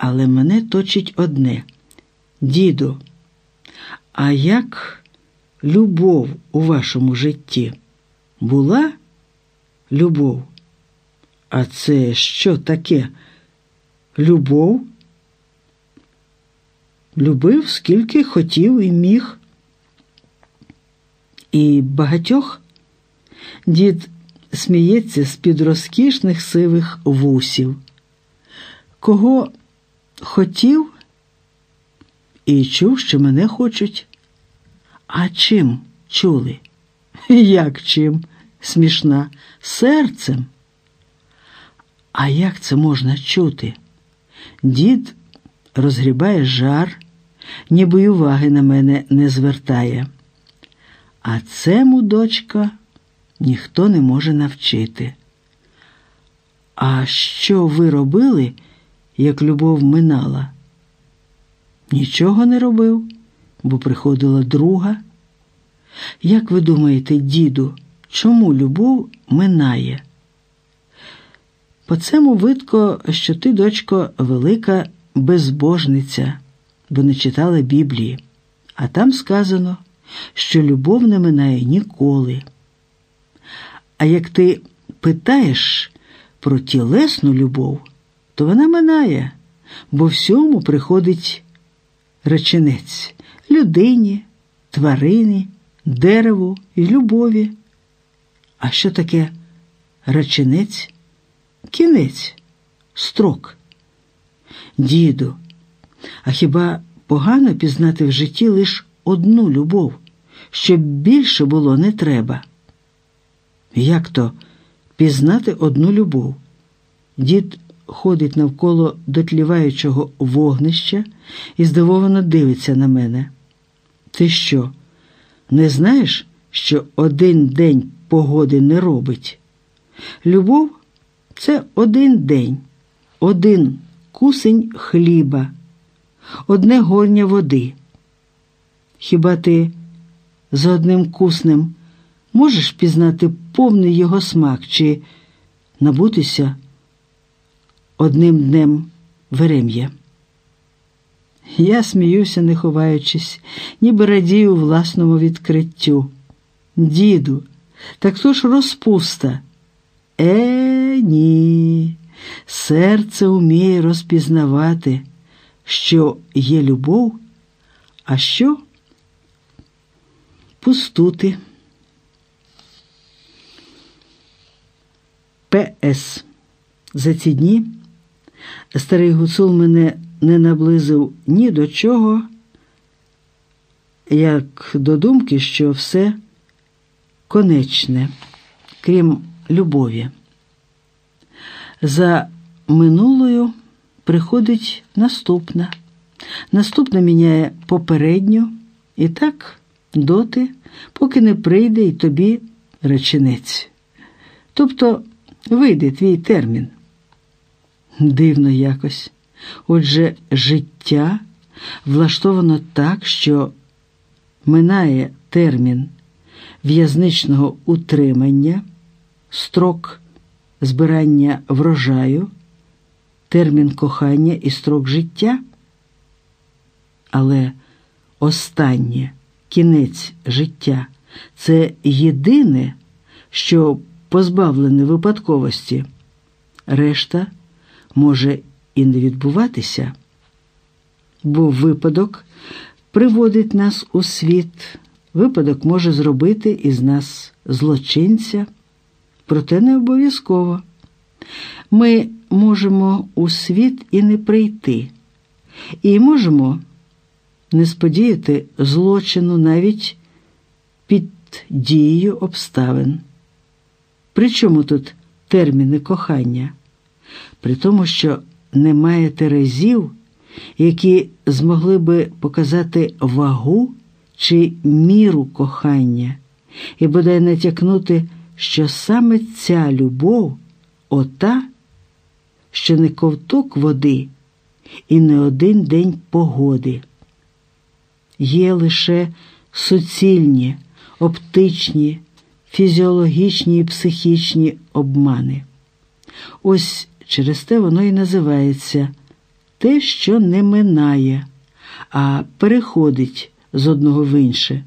але мене точить одне. Діду, а як любов у вашому житті? Була любов? А це що таке? Любов? Любив, скільки хотів і міг. І багатьох дід сміється з-під розкішних сивих вусів. Кого хотів і чув, що мене хочуть. А чим чули? Як чим? Смішна, серцем. А як це можна чути? Дід розгрібає жар, ніби уваги на мене не звертає. А цему, дочка, ніхто не може навчити. А що ви робили, як любов минала? Нічого не робив, бо приходила друга. Як ви думаєте, діду, чому любов минає? По цьому видко, що ти, дочко, велика безбожниця, бо не читала Біблії, а там сказано, що любов не минає ніколи. А як ти питаєш про тілесну любов, то вона минає, бо всьому приходить реченець людині, тварині, дереву і любові. А що таке реченець? Кінець, строк. Діду, а хіба погано пізнати в житті лише одну любов, щоб більше було не треба? Як то пізнати одну любов? Дід ходить навколо дотліваючого вогнища і здивовано дивиться на мене. Ти що, не знаєш, що один день погоди не робить? Любов це один день, один кусень хліба, одне горня води. Хіба ти за одним куснем можеш пізнати повний його смак чи набутися одним днем верем'я? Я сміюся, не ховаючись, ніби радію власному відкриттю. Діду, так то ж розпуста. Е, ні, серце уміє розпізнавати, що є любов, а що пустути. П.С. За ці дні старий гуцул мене не наблизив ні до чого, як до думки, що все конечне, крім любові. За минулою приходить наступна. Наступна міняє попередню і так доти, поки не прийде і тобі реченець. Тобто вийде твій термін. Дивно якось. Отже, життя влаштовано так, що минає термін в'язничного утримання, строк збирання врожаю, термін кохання і строк життя. Але останнє кінець життя це єдине, що позбавлене випадковості, решта може і не відбуватися, бо випадок приводить нас у світ, випадок може зробити із нас злочинця, проте не обов'язково. Ми можемо у світ і не прийти, і можемо не сподіяти злочину навіть під дією обставин. Причому тут терміни кохання? При тому, що немає терезів, які змогли би показати вагу чи міру кохання, і бодай натякнути, що саме ця любов, ота, що не ковток води і не один день погоди. Є лише суцільні, оптичні, фізіологічні і психічні обмани. Ось через те воно і називається те, що не минає, а переходить з одного в інше.